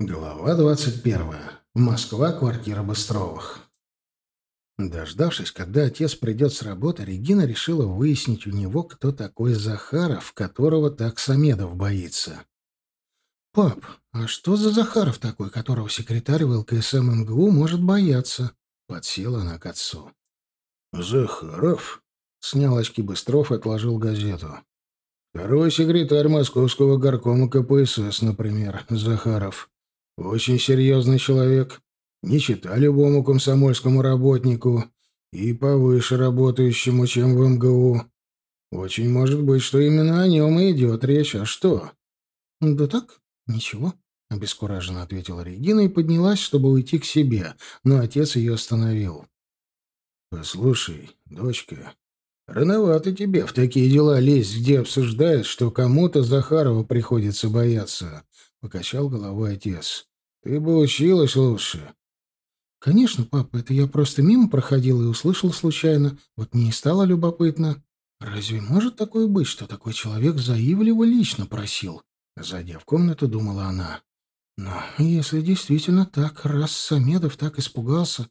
Глава двадцать первая. Москва, квартира Быстровых. Дождавшись, когда отец придет с работы, Регина решила выяснить у него, кто такой Захаров, которого так Самедов боится. «Пап, а что за Захаров такой, которого секретарь в ЛКСМ МГУ может бояться?» Подсела она к отцу. «Захаров?» — снял очки Быстров и отложил газету. «Второй секретарь московского горкома КПСС, например, Захаров. Очень серьезный человек. Не чита любому комсомольскому работнику и повыше работающему, чем в МГУ. Очень может быть, что именно о нем и идет речь. А что? — Да так, ничего, — обескураженно ответила Регина и поднялась, чтобы уйти к себе, но отец ее остановил. — Послушай, дочка, рановато тебе в такие дела лезть, где обсуждают, что кому-то Захарова приходится бояться, — покачал головой отец. Ты бы училась лучше. Конечно, папа, это я просто мимо проходила и услышала случайно. Вот мне и стало любопытно. Разве может такое быть, что такой человек за Ивлева лично просил? Зайдя в комнату, думала она. Но если действительно так, раз Самедов так испугался...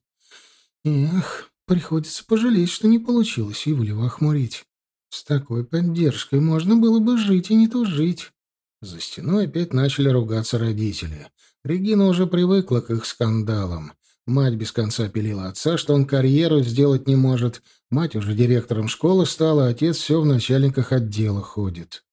Эх, приходится пожалеть, что не получилось Ивлева охмурить. С такой поддержкой можно было бы жить и не тужить. За стеной опять начали ругаться родители. Регина уже привыкла к их скандалам. Мать без конца пилила отца, что он карьеру сделать не может. Мать уже директором школы стала, отец все в начальниках отдела ходит.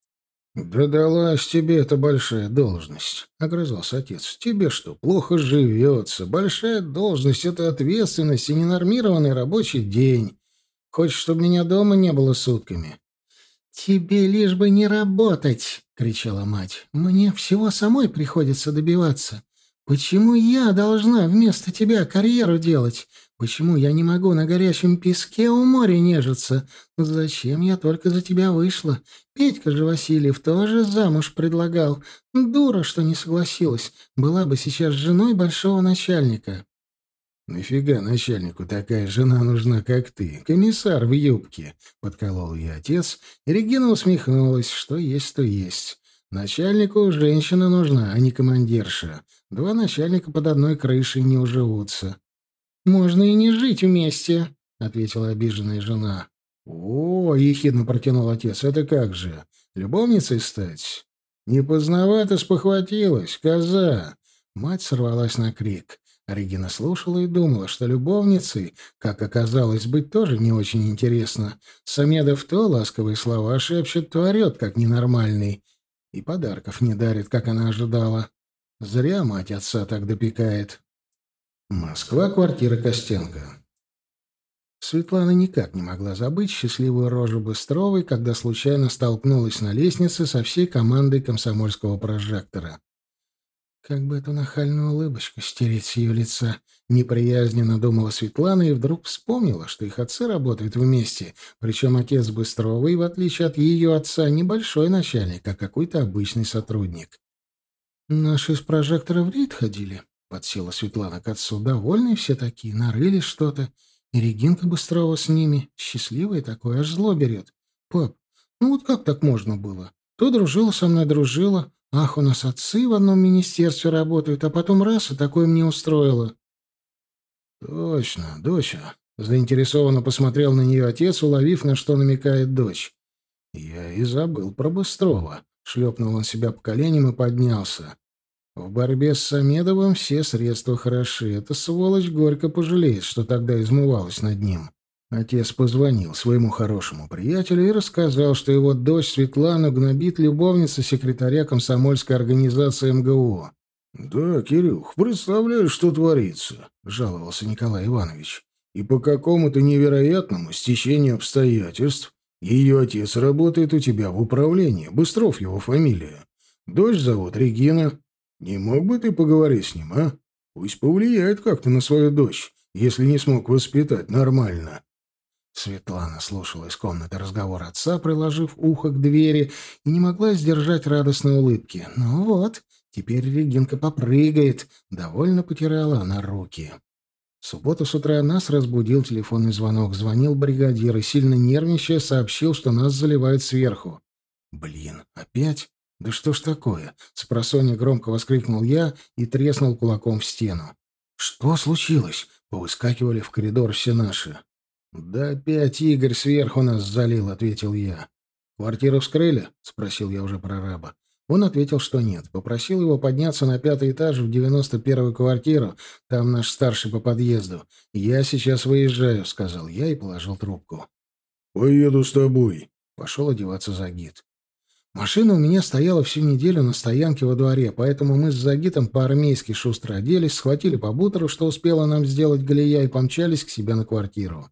«Да далась тебе эта большая должность», — огрызался отец. «Тебе что, плохо живется? Большая должность — это ответственность и ненормированный рабочий день. Хочешь, чтобы меня дома не было сутками?» «Тебе лишь бы не работать!» — кричала мать. «Мне всего самой приходится добиваться. Почему я должна вместо тебя карьеру делать? Почему я не могу на горячем песке у моря нежиться? Зачем я только за тебя вышла? Петька же Васильев тоже замуж предлагал. Дура, что не согласилась. Была бы сейчас женой большого начальника». «Нафига начальнику такая жена нужна, как ты? Комиссар в юбке!» — подколол ее отец, и Регина усмехнулась, что есть, то есть. Начальнику женщина нужна, а не командирша. Два начальника под одной крышей не уживутся. «Можно и не жить вместе», — ответила обиженная жена. «О, — ехидно протянул отец, — это как же? Любовницей стать?» «Не поздновато спохватилась, коза!» Мать сорвалась на крик. Регина слушала и думала, что любовницей, как оказалось быть, тоже не очень интересно. Самедов то ласковые слова шепчет, то орет, как ненормальный. И подарков не дарит, как она ожидала. Зря мать отца так допекает. Москва, квартира Костенко. Светлана никак не могла забыть счастливую рожу Быстровой, когда случайно столкнулась на лестнице со всей командой комсомольского прожектора. Как бы эту нахальную улыбочку стереть с ее лица? Неприязненно думала Светлана и вдруг вспомнила, что их отцы работают вместе, причем отец Быстровый, в отличие от ее отца, небольшой начальник, а какой-то обычный сотрудник. «Наши из прожектора в рейд ходили», — подсела Светлана к отцу. «Довольные все такие, нарыли что-то. И Регинка Быстрова с ними. Счастливая такое, аж зло берет. Пап, ну вот как так можно было? То дружила со мной, дружила, Ах, у нас отцы в одном министерстве работают, а потом раз, и такое мне устроило. Точно, доча. Заинтересованно посмотрел на нее отец, уловив, на что намекает дочь. Я и забыл про Быстрова. Шлепнул он себя по коленям и поднялся. В борьбе с Самедовым все средства хороши. Эта сволочь горько пожалеет, что тогда измывалась над ним. Отец позвонил своему хорошему приятелю и рассказал, что его дочь Светлана гнобит любовница секретаря комсомольской организации МГУ. «Да, Кирюх, представляешь, что творится?» — жаловался Николай Иванович. «И по какому-то невероятному стечению обстоятельств ее отец работает у тебя в управлении, Быстров его фамилия. Дочь зовут Регина. Не мог бы ты поговорить с ним, а? Пусть повлияет как-то на свою дочь, если не смог воспитать нормально». Светлана слушала из комнаты разговор отца, приложив ухо к двери, и не могла сдержать радостной улыбки. «Ну вот, теперь Регинка попрыгает», — довольно потирала она руки. В субботу с утра нас разбудил телефонный звонок. Звонил бригадир и, сильно нервничая, сообщил, что нас заливают сверху. «Блин, опять? «Да что ж такое?» — спросонья громко воскликнул я и треснул кулаком в стену. «Что случилось?» — повыскакивали в коридор все наши. «Да опять Игорь сверху нас залил», — ответил я. «Квартиру вскрыли?» — спросил я уже прораба. Он ответил, что нет. Попросил его подняться на пятый этаж в девяносто первую квартиру. Там наш старший по подъезду. «Я сейчас выезжаю», — сказал я и положил трубку. «Поеду с тобой», — пошел одеваться Загид. Машина у меня стояла всю неделю на стоянке во дворе, поэтому мы с Загитом по-армейски шустро оделись, схватили по бутеру, что успела нам сделать Галия, и помчались к себе на квартиру.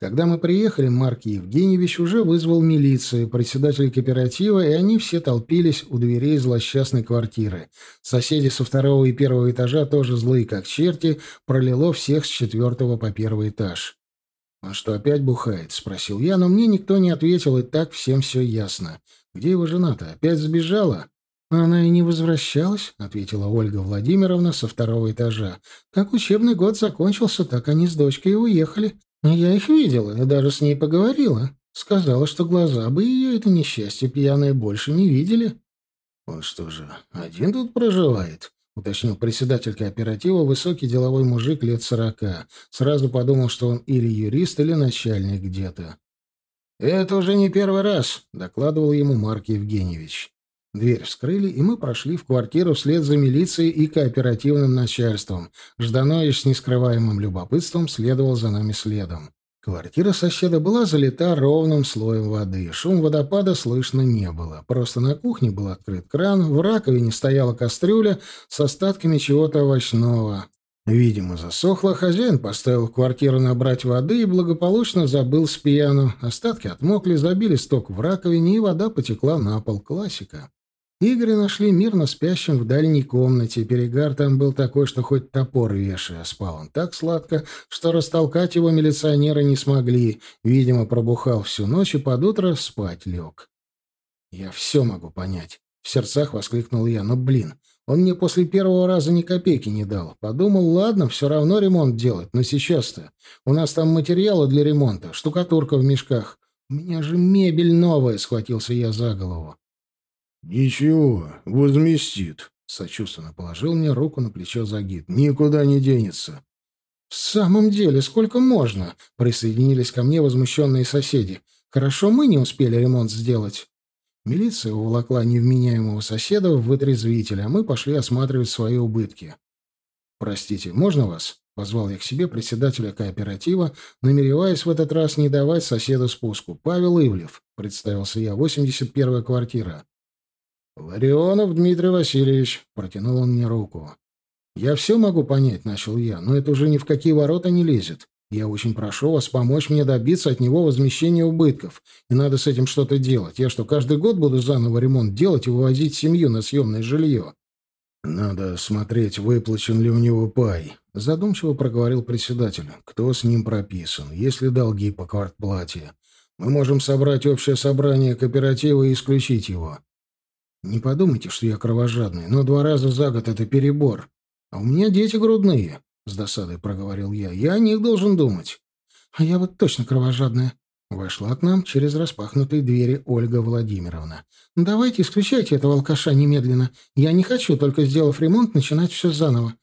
Когда мы приехали, Марк Евгеньевич уже вызвал милицию, председателей кооператива, и они все толпились у дверей злосчастной квартиры. Соседи со второго и первого этажа, тоже злые как черти, пролило всех с четвертого по первый этаж. «Он что, опять бухает?» — спросил я, но мне никто не ответил, и так всем все ясно. Где его жена-то? Опять сбежала? Она и не возвращалась, ответила Ольга Владимировна со второго этажа. Как учебный год закончился, так они с дочкой и уехали. Я их видела и даже с ней поговорила. Сказала, что глаза бы ее это несчастье пьяное больше не видели. Он что же, один тут проживает? уточнил председатель кооператива, высокий деловой мужик лет сорока. Сразу подумал, что он или юрист, или начальник где-то. «Это уже не первый раз», — докладывал ему Марк Евгеньевич. Дверь вскрыли, и мы прошли в квартиру вслед за милицией и кооперативным начальством. Жданович с нескрываемым любопытством следовал за нами следом. Квартира соседа была залита ровным слоем воды. Шум водопада слышно не было. Просто на кухне был открыт кран, в раковине стояла кастрюля с остатками чего-то овощного. Видимо, засохло, хозяин поставил в квартиру набрать воды и благополучно забыл с пьяну. Остатки отмокли, забили сток в раковине, и вода потекла на пол. Классика. Игоря нашли мирно спящим в дальней комнате. Перегар там был такой, что хоть топор вешай, а спал он так сладко, что растолкать его милиционеры не смогли. Видимо, пробухал всю ночь и под утро спать лег. «Я все могу понять», — в сердцах воскликнул я. «Но, блин, он мне после первого раза ни копейки не дал. Подумал, ладно, все равно ремонт делать, но сейчас-то. У нас там материалы для ремонта, штукатурка в мешках. У меня же мебель новая, схватился я за голову. Ничего, возместит, сочувственно положил мне руку на плечо Загид. Никуда не денется. В самом деле, сколько можно? Присоединились ко мне возмущенные соседи. Хорошо мы не успели ремонт сделать. Милиция уволокла невменяемого соседа в вытрезвитель, а мы пошли осматривать свои убытки. «Простите, можно вас?» — позвал я к себе председателя кооператива, намереваясь в этот раз не давать соседу спуску. «Павел Ивлев», — представился я, — «81-я квартира». «Ларионов Дмитрий Васильевич», — протянул он мне руку. «Я все могу понять», — начал я, — «но это уже ни в какие ворота не лезет. Я очень прошу вас помочь мне добиться от него возмещения убытков. И надо с этим что-то делать. Я что, каждый год буду заново ремонт делать и вывозить семью на съемное жилье? Надо смотреть, выплачен ли у него пай. Задумчиво проговорил председатель. Кто с ним прописан? Есть ли долги по квартплате? Мы можем собрать общее собрание кооператива и исключить его. Не подумайте, что я кровожадный, но два раза за год — это перебор. А у меня дети грудные. — с досадой проговорил я. «Я о них должен думать». «А я вот точно кровожадная». Вошла к нам через распахнутые двери Ольга Владимировна. «Давайте исключайте этого алкаша немедленно. Я не хочу, только сделав ремонт, начинать все заново».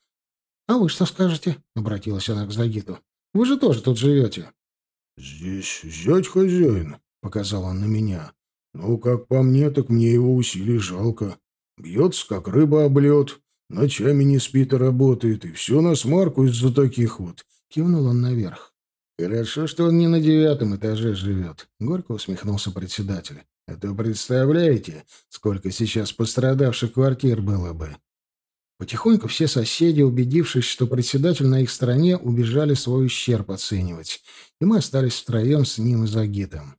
«А вы что скажете?» — обратилась она к Загиту. «Вы же тоже тут живете». «Здесь зять хозяин», — показал он на меня. «Ну, как по мне, так мне его усилий жалко. Бьется, как рыба об лед. Ночами не спит и работает, и все на смарку из-за таких вот. Кивнул он наверх. «Хорошо, что он не на девятом этаже живет», — горько усмехнулся председатель. «Это представляете, сколько сейчас пострадавших квартир было бы?» Потихоньку все соседи, убедившись, что председатель на их стороне, убежали свой ущерб оценивать, и мы остались втроем с ним и Загитом.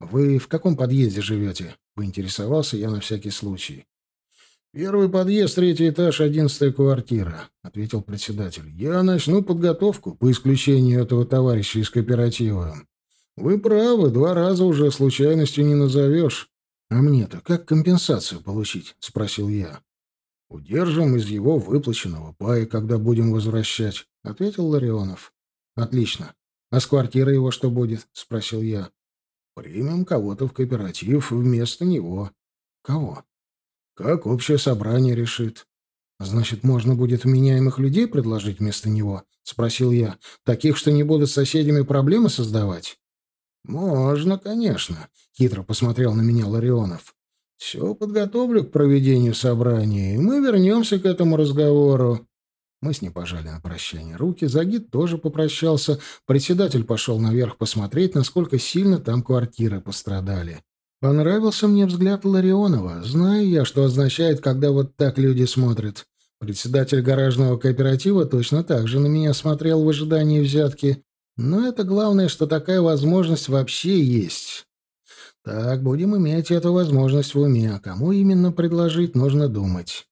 «Вы в каком подъезде живете?» — поинтересовался я на всякий случай. «Первый подъезд, третий этаж, одиннадцатая квартира», — ответил председатель. «Я начну подготовку по исключению этого товарища из кооператива. Вы правы, два раза уже случайностью не назовешь. А мне-то как компенсацию получить?» — спросил я. «Удержим из его выплаченного пая, когда будем возвращать», — ответил Ларионов. «Отлично. А с квартирой его что будет?» — спросил я. «Примем кого-то в кооператив вместо него». «Кого?» как общее собрание решит. Значит, можно будет вменяемых людей предложить вместо него? спросил я. Таких, что не будут с соседями проблемы создавать? Можно, конечно, хитро посмотрел на меня Ларионов. Все подготовлю к проведению собрания, и мы вернемся к этому разговору. Мы с ним пожали на прощание руки. Загид тоже попрощался. Председатель пошел наверх посмотреть, насколько сильно там квартиры пострадали. Понравился мне взгляд Ларионова. Знаю я, что означает, когда вот так люди смотрят. Председатель гаражного кооператива точно так же на меня смотрел в ожидании взятки. Но это главное, что такая возможность вообще есть. Так, будем иметь эту возможность в уме. А кому именно предложить, нужно думать.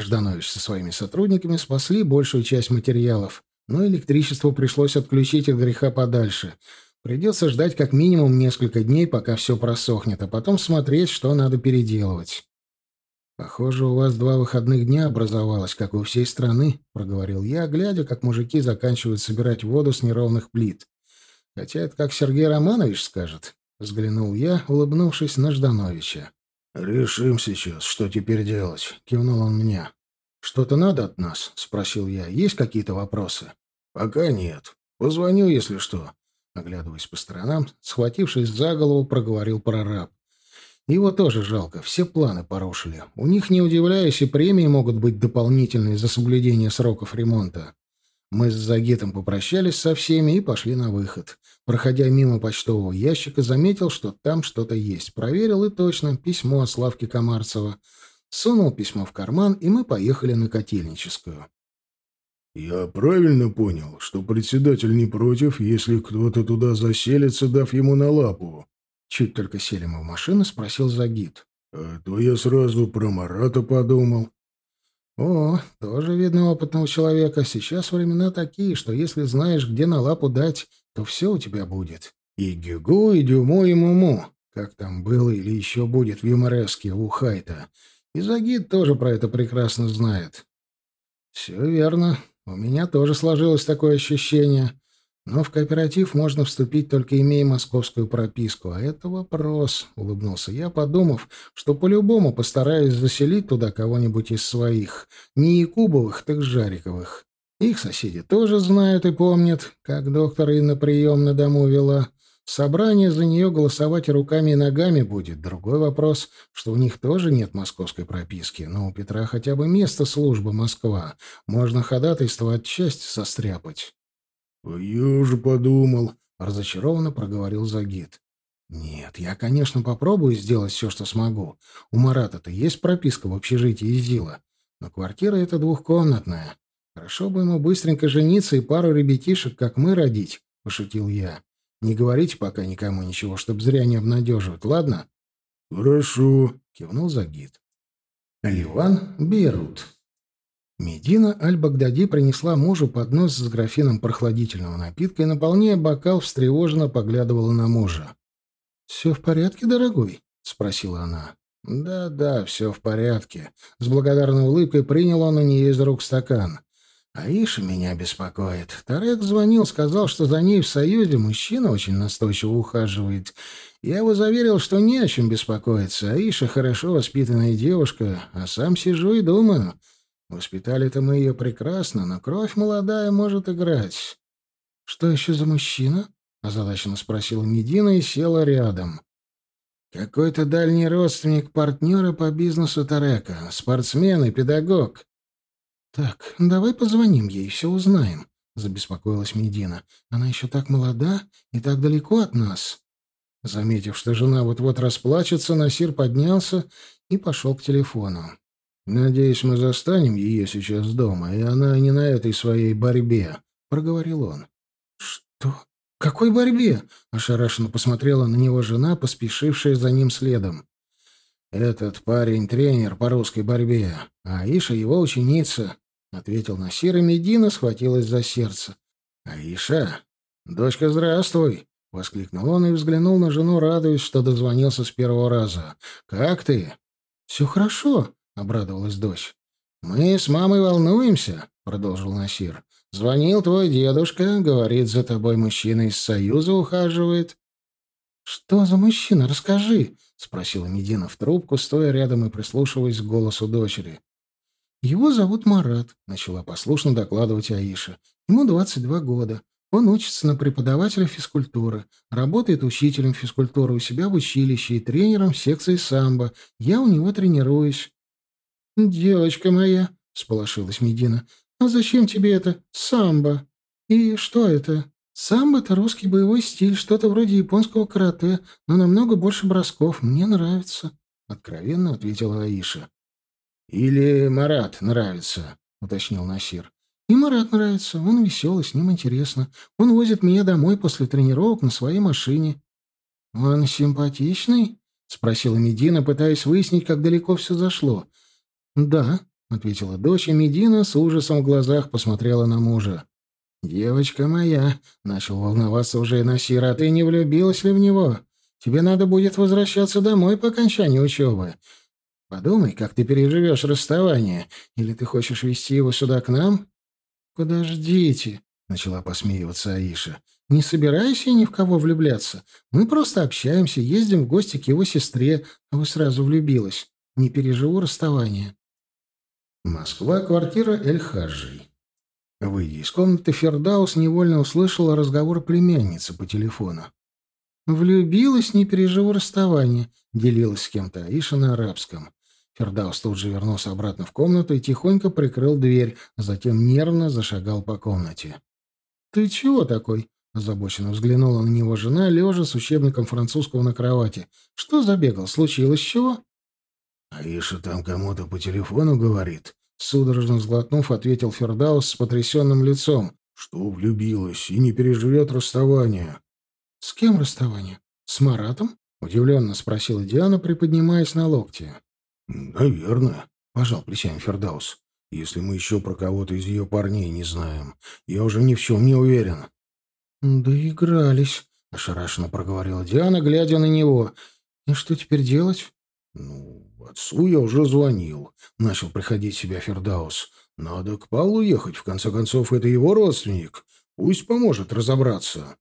Жданович со своими сотрудниками спасли большую часть материалов, но электричество пришлось отключить от греха подальше. Придется ждать как минимум несколько дней, пока все просохнет, а потом смотреть, что надо переделывать. «Похоже, у вас два выходных дня образовалось, как у всей страны», — проговорил я, глядя, как мужики заканчивают собирать воду с неровных плит. «Хотя это как Сергей Романович скажет», — взглянул я, улыбнувшись на Ждановича. «Решим сейчас, что теперь делать», — кивнул он мне. «Что-то надо от нас?» — спросил я. «Есть какие-то вопросы?» «Пока нет. Позвоню, если что». Оглядываясь по сторонам, схватившись за голову, проговорил прораб. Его тоже жалко, все планы порушили. У них, не удивляюсь, и премии могут быть дополнительные за соблюдение сроков ремонта. Мы с Загитом попрощались со всеми и пошли на выход. Проходя мимо почтового ящика, заметил, что там что-то есть. Проверил и точно письмо от Славки Комарцева. Сунул письмо в карман, и мы поехали на Котельническую. «Я правильно понял, что председатель не против, если кто-то туда заселится, дав ему на лапу?» Чуть только сели мы в машину, спросил Загид. «А то я сразу про Марата подумал». О, тоже видно опытного человека. Сейчас времена такие, что если знаешь, где на лапу дать, то все у тебя будет. И гюгу, и дюму, и муму. Как там было или еще будет в юмореске у Хайта. И Загид тоже про это прекрасно знает. Все верно. У меня тоже сложилось такое ощущение. Но в кооператив можно вступить, только имея московскую прописку. А это вопрос, — улыбнулся я, подумав, что по-любому постараюсь заселить туда кого-нибудь из своих. Не Якубовых, так Жариковых. Их соседи тоже знают и помнят, как доктор Инна прием на дому вела. Собрание за нее голосовать руками и ногами будет. Другой вопрос, что у них тоже нет московской прописки, но у Петра хотя бы место службы Москва. Можно ходатайство отчасти состряпать. «А я уже подумал», — разочарованно проговорил Загид. «Нет, я, конечно, попробую сделать все, что смогу. У Марата-то есть прописка в общежитии Зила, но квартира эта двухкомнатная. Хорошо бы ему быстренько жениться и пару ребятишек, как мы, родить», — пошутил я. «Не говорите пока никому ничего, чтоб зря не обнадеживать, ладно?» «Хорошо», — кивнул Загид. Ливан Бейрут. Медина Аль-Багдади принесла мужу поднос с графином прохладительного напитка и, наполняя бокал, встревоженно поглядывала на мужа. «Все в порядке, дорогой?» — спросила она. «Да, да, все в порядке». С благодарной улыбкой принял он у нее из рук стакан. «Аиша меня беспокоит. Тарек звонил, сказал, что за ней в Союзе мужчина очень настойчиво ухаживает. Я его заверил, что не о чем беспокоиться. Аиша хорошо воспитанная девушка, а сам сижу и думаю, Воспитали-то мы ее прекрасно, но кровь молодая может играть. — Что еще за мужчина? — озадаченно спросила Медина и села рядом. — Какой-то дальний родственник партнера по бизнесу Тарека, спортсмен и педагог. — Так, давай позвоним ей, все узнаем, — забеспокоилась Медина. — Она еще так молода и так далеко от нас. Заметив, что жена вот-вот расплачется, Насир поднялся и пошел к телефону. «Надеюсь, мы застанем ее сейчас дома, и она не на этой своей борьбе», — проговорил он. «Что? Какой борьбе?» — ошарашенно посмотрела на него жена, поспешившая за ним следом. «Этот парень — тренер по русской борьбе, а Аиша — его ученица», — ответил Насир, и Медина схватилась за сердце. «Аиша, дочка, здравствуй!» — воскликнул он и взглянул на жену, радуясь, что дозвонился с первого раза. «Как ты?» «Все хорошо», — обрадовалась дочь. «Мы с мамой волнуемся», — продолжил Насир. «Звонил твой дедушка, говорит, за тобой мужчина из Союза ухаживает». «Что за мужчина? Расскажи», — спросила Медина в трубку, стоя рядом и прислушиваясь к голосу дочери. «Его зовут Марат», — начала послушно докладывать Аиша. «Ему 22 года. Он учится на преподавателя физкультуры, работает учителем физкультуры у себя в училище и тренером секции самбо. Я у него тренируюсь». «Девочка моя», — сполошилась Медина, — «а зачем тебе это самбо? И что это?» «Самбо — это русский боевой стиль, что-то вроде японского карате, но намного больше бросков. Мне нравится», — откровенно ответила Аиша. «Или Марат нравится», — уточнил Насир. «И Марат нравится. Он веселый, с ним интересно. Он возит меня домой после тренировок на своей машине». «Он симпатичный?» — спросила Медина, пытаясь выяснить, как далеко все зашло. «Да», — ответила дочь, и Медина с ужасом в глазах посмотрела на мужа. «Девочка моя», — начал волноваться уже Насир, — «а ты не влюбилась ли в него? Тебе надо будет возвращаться домой по окончании учебы. Подумай, как ты переживешь расставание. Или ты хочешь вести его сюда к нам? Подождите, начала посмеиваться Аиша. Не собираюсь я ни в кого влюбляться. Мы просто общаемся, ездим в гости к его сестре, а вы сразу влюбилась. Не переживу расставание. Москва, квартира Эль-Хаджи. Выйдя из комнаты, Фердаус невольно услышал разговор племянницы по телефону. «Влюбилась, не переживу расставание», — делилась с кем-то Аиша на арабском. Фердаус тут же вернулся обратно в комнату и тихонько прикрыл дверь, затем нервно зашагал по комнате. «Ты чего такой?» — озабоченно взглянула на него жена, лежа с учебником французского на кровати. «Что забегал? Случилось чего?» «Аиша там кому-то по телефону говорит», — судорожно взглотнув, ответил Фердаус с потрясенным лицом, что влюбилась и не переживет расставания. «С кем расставание? С Маратом?» — удивленно спросила Диана, приподнимаясь на локте. «Наверное», — пожал плечами Фердаус. «Если мы еще про кого-то из ее парней не знаем. Я уже ни в чем не уверен». «Доигрались», — ошарашенно проговорила Диана, глядя на него. «И что теперь делать?» «Ну, отцу я уже звонил», — начал приходить себя Фердаус. «Надо к Павлу ехать, в конце концов, это его родственник. Пусть поможет разобраться».